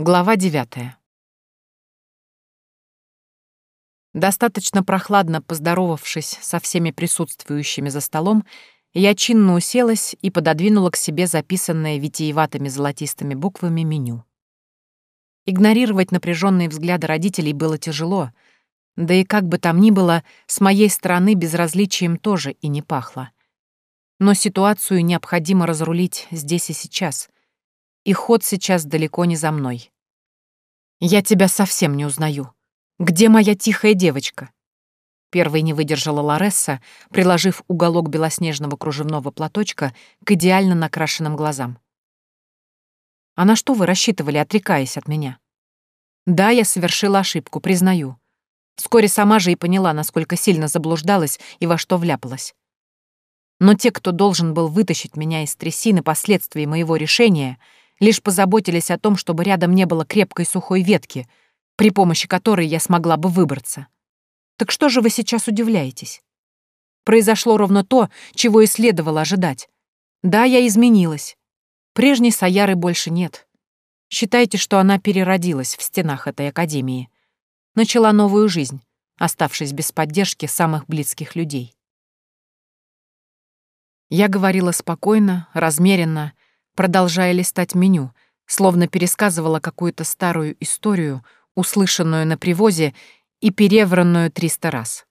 Глава девятая. Достаточно прохладно поздоровавшись со всеми присутствующими за столом, я чинно уселась и пододвинула к себе записанное витиеватыми золотистыми буквами меню. Игнорировать напряженные взгляды родителей было тяжело, да и как бы там ни было, с моей стороны безразличием тоже и не пахло. Но ситуацию необходимо разрулить здесь и сейчас — и ход сейчас далеко не за мной. «Я тебя совсем не узнаю. Где моя тихая девочка?» Первой не выдержала Ларесса, приложив уголок белоснежного кружевного платочка к идеально накрашенным глазам. «А на что вы рассчитывали, отрекаясь от меня?» «Да, я совершила ошибку, признаю. Вскоре сама же и поняла, насколько сильно заблуждалась и во что вляпалась. Но те, кто должен был вытащить меня из трясины последствий моего решения, лишь позаботились о том, чтобы рядом не было крепкой сухой ветки, при помощи которой я смогла бы выбраться. Так что же вы сейчас удивляетесь? Произошло ровно то, чего и следовало ожидать. Да, я изменилась. Прежней Саяры больше нет. Считайте, что она переродилась в стенах этой академии. Начала новую жизнь, оставшись без поддержки самых близких людей. Я говорила спокойно, размеренно, продолжая листать меню, словно пересказывала какую-то старую историю, услышанную на привозе и перевранную триста раз.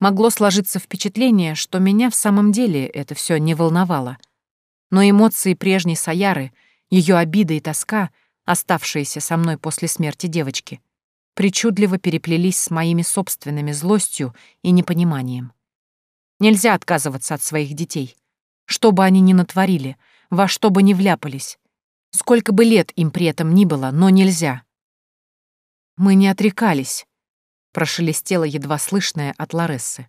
Могло сложиться впечатление, что меня в самом деле это все не волновало. Но эмоции прежней Саяры, ее обида и тоска, оставшиеся со мной после смерти девочки, причудливо переплелись с моими собственными злостью и непониманием. Нельзя отказываться от своих детей. Что бы они ни натворили — во что бы ни вляпались. Сколько бы лет им при этом ни было, но нельзя. Мы не отрекались, прошелестело едва слышное от Ларессы.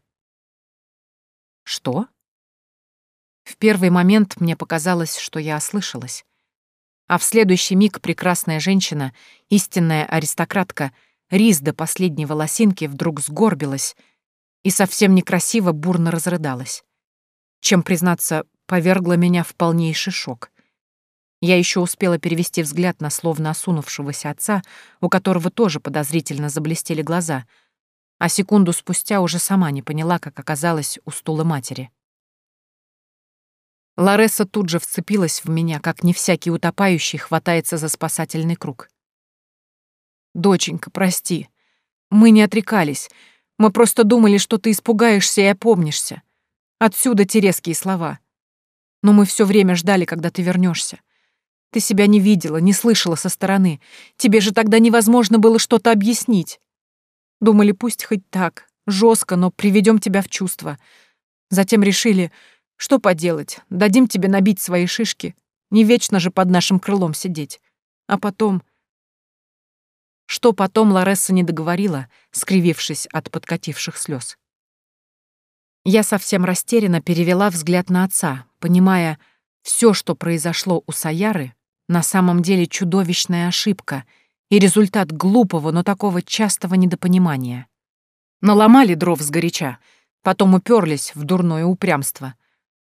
Что? В первый момент мне показалось, что я ослышалась. А в следующий миг прекрасная женщина, истинная аристократка, Риз до последней волосинки вдруг сгорбилась и совсем некрасиво бурно разрыдалась. Чем, признаться, повергла меня в полнейший шок. Я еще успела перевести взгляд на словно осунувшегося отца, у которого тоже подозрительно заблестели глаза, а секунду спустя уже сама не поняла, как оказалась у стула матери. Лареса тут же вцепилась в меня, как не всякий утопающий хватается за спасательный круг. «Доченька, прости. Мы не отрекались. Мы просто думали, что ты испугаешься и опомнишься. Отсюда те резкие слова но мы все время ждали, когда ты вернешься. Ты себя не видела, не слышала со стороны. Тебе же тогда невозможно было что-то объяснить. Думали, пусть хоть так, жестко, но приведем тебя в чувство. Затем решили, что поделать, дадим тебе набить свои шишки. Не вечно же под нашим крылом сидеть. А потом... Что потом Ларесса не договорила, скривившись от подкативших слез. Я совсем растерянно перевела взгляд на отца, понимая, все, что произошло у Саяры, на самом деле чудовищная ошибка и результат глупого, но такого частого недопонимания. Наломали дров сгоряча, потом уперлись в дурное упрямство.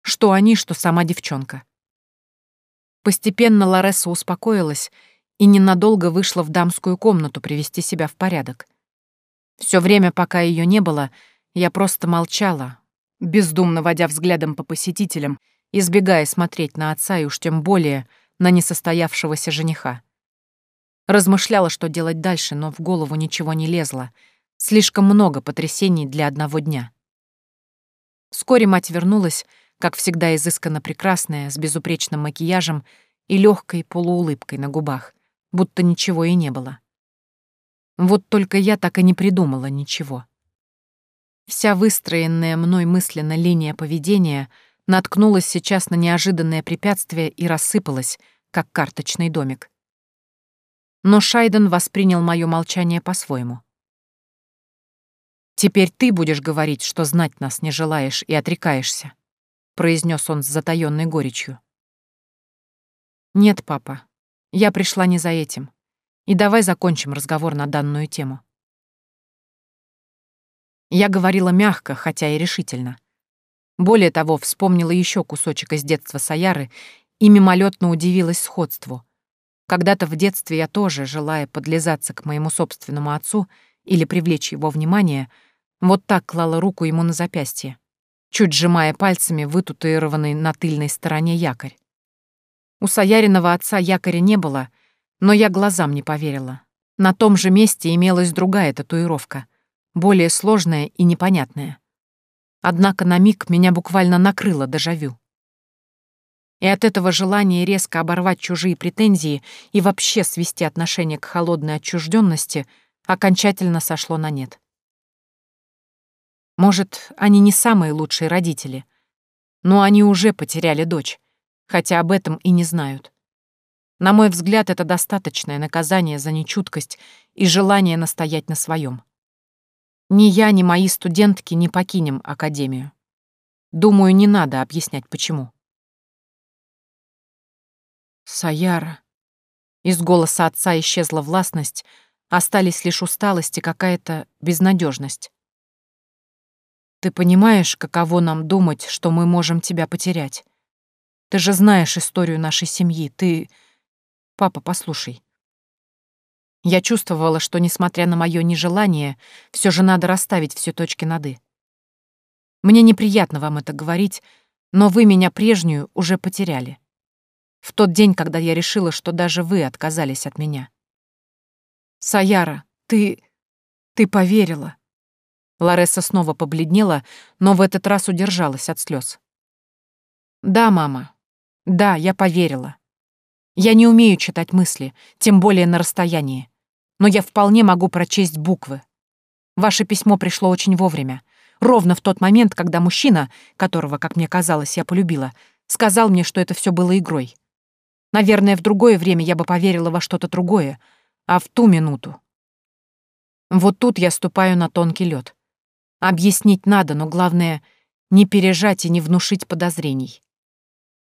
Что они, что сама девчонка. Постепенно Ларесса успокоилась и ненадолго вышла в дамскую комнату привести себя в порядок. Все время, пока ее не было, я просто молчала, бездумно водя взглядом по посетителям, избегая смотреть на отца и уж тем более на несостоявшегося жениха. Размышляла, что делать дальше, но в голову ничего не лезло. Слишком много потрясений для одного дня. Вскоре мать вернулась, как всегда изысканно прекрасная, с безупречным макияжем и легкой полуулыбкой на губах, будто ничего и не было. Вот только я так и не придумала ничего. Вся выстроенная мной мысленно линия поведения наткнулась сейчас на неожиданное препятствие и рассыпалась, как карточный домик. Но Шайден воспринял мое молчание по-своему. «Теперь ты будешь говорить, что знать нас не желаешь и отрекаешься», — произнес он с затаённой горечью. «Нет, папа, я пришла не за этим. И давай закончим разговор на данную тему». Я говорила мягко, хотя и решительно. Более того, вспомнила еще кусочек из детства Саяры и мимолетно удивилась сходству. Когда-то в детстве я тоже, желая подлизаться к моему собственному отцу или привлечь его внимание, вот так клала руку ему на запястье, чуть сжимая пальцами вытатуированный на тыльной стороне якорь. У Саяриного отца якоря не было, но я глазам не поверила. На том же месте имелась другая татуировка, более сложная и непонятная. Однако на миг меня буквально накрыло дежавю. И от этого желания резко оборвать чужие претензии и вообще свести отношение к холодной отчужденности окончательно сошло на нет. Может, они не самые лучшие родители, но они уже потеряли дочь, хотя об этом и не знают. На мой взгляд, это достаточное наказание за нечуткость и желание настоять на своем. Ни я, ни мои студентки не покинем Академию. Думаю, не надо объяснять, почему. Саяра. Из голоса отца исчезла властность, остались лишь усталость и какая-то безнадежность. Ты понимаешь, каково нам думать, что мы можем тебя потерять? Ты же знаешь историю нашей семьи. Ты... Папа, послушай. Я чувствовала, что, несмотря на мое нежелание, все же надо расставить все точки над «и». Мне неприятно вам это говорить, но вы меня прежнюю уже потеряли. В тот день, когда я решила, что даже вы отказались от меня. Саяра, ты... ты поверила. Лареса снова побледнела, но в этот раз удержалась от слез. Да, мама. Да, я поверила. Я не умею читать мысли, тем более на расстоянии но я вполне могу прочесть буквы. Ваше письмо пришло очень вовремя, ровно в тот момент, когда мужчина, которого, как мне казалось, я полюбила, сказал мне, что это все было игрой. Наверное, в другое время я бы поверила во что-то другое, а в ту минуту. Вот тут я ступаю на тонкий лед. Объяснить надо, но главное — не пережать и не внушить подозрений.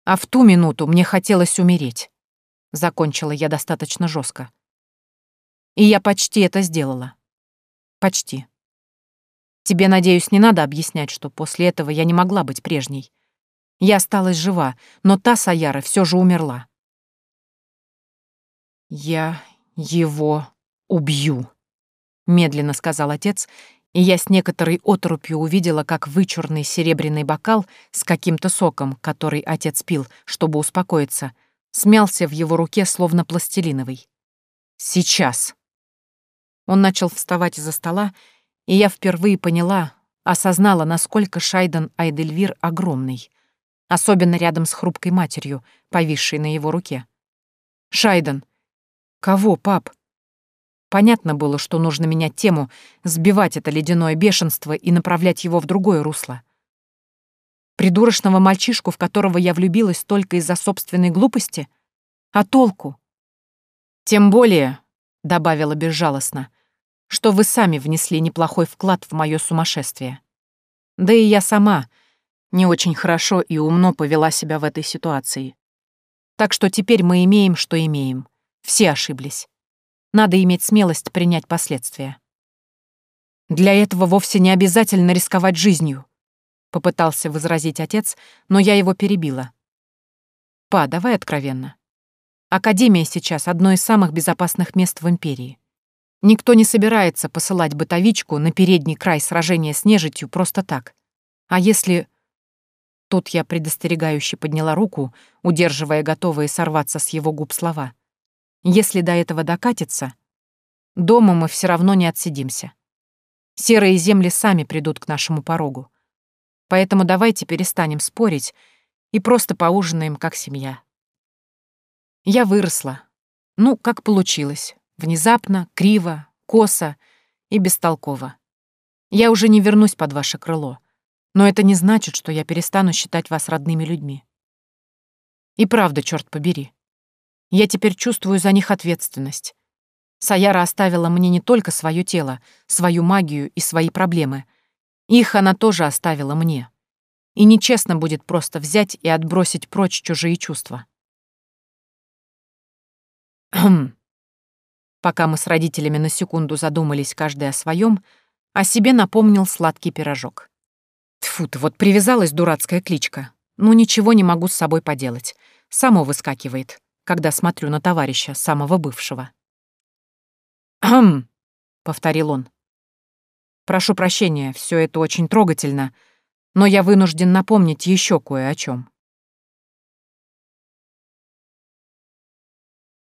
А в ту минуту мне хотелось умереть. Закончила я достаточно жестко. И я почти это сделала. Почти. Тебе, надеюсь, не надо объяснять, что после этого я не могла быть прежней. Я осталась жива, но та Саяра все же умерла. «Я его убью», — медленно сказал отец, и я с некоторой оторопью увидела, как вычурный серебряный бокал с каким-то соком, который отец пил, чтобы успокоиться, смялся в его руке, словно пластилиновый. «Сейчас!» Он начал вставать из-за стола, и я впервые поняла, осознала, насколько Шайден Айдельвир огромный, особенно рядом с хрупкой матерью, повисшей на его руке. «Шайден! Кого, пап?» Понятно было, что нужно менять тему, сбивать это ледяное бешенство и направлять его в другое русло. Придурочного мальчишку, в которого я влюбилась только из-за собственной глупости? А толку? Тем более, — добавила безжалостно, что вы сами внесли неплохой вклад в мое сумасшествие. Да и я сама не очень хорошо и умно повела себя в этой ситуации. Так что теперь мы имеем, что имеем. Все ошиблись. Надо иметь смелость принять последствия. Для этого вовсе не обязательно рисковать жизнью, попытался возразить отец, но я его перебила. Па, давай откровенно. Академия сейчас одно из самых безопасных мест в Империи. Никто не собирается посылать бытовичку на передний край сражения с нежитью просто так. А если... Тут я предостерегающе подняла руку, удерживая готовые сорваться с его губ слова. Если до этого докатится, дома мы все равно не отсидимся. Серые земли сами придут к нашему порогу. Поэтому давайте перестанем спорить и просто поужинаем как семья. Я выросла. Ну, как получилось. Внезапно, криво, косо и бестолково. Я уже не вернусь под ваше крыло, но это не значит, что я перестану считать вас родными людьми. И правда, черт побери. Я теперь чувствую за них ответственность. Саяра оставила мне не только свое тело, свою магию и свои проблемы. Их она тоже оставила мне. И нечестно будет просто взять и отбросить прочь чужие чувства. Пока мы с родителями на секунду задумались каждый о своем, о себе напомнил сладкий пирожок. Тфу ты, вот привязалась дурацкая кличка. Ну ничего не могу с собой поделать. Само выскакивает. когда смотрю на товарища, самого бывшего. «Хм», — повторил он. «Прошу прощения, все это очень трогательно, но я вынужден напомнить еще кое о чем.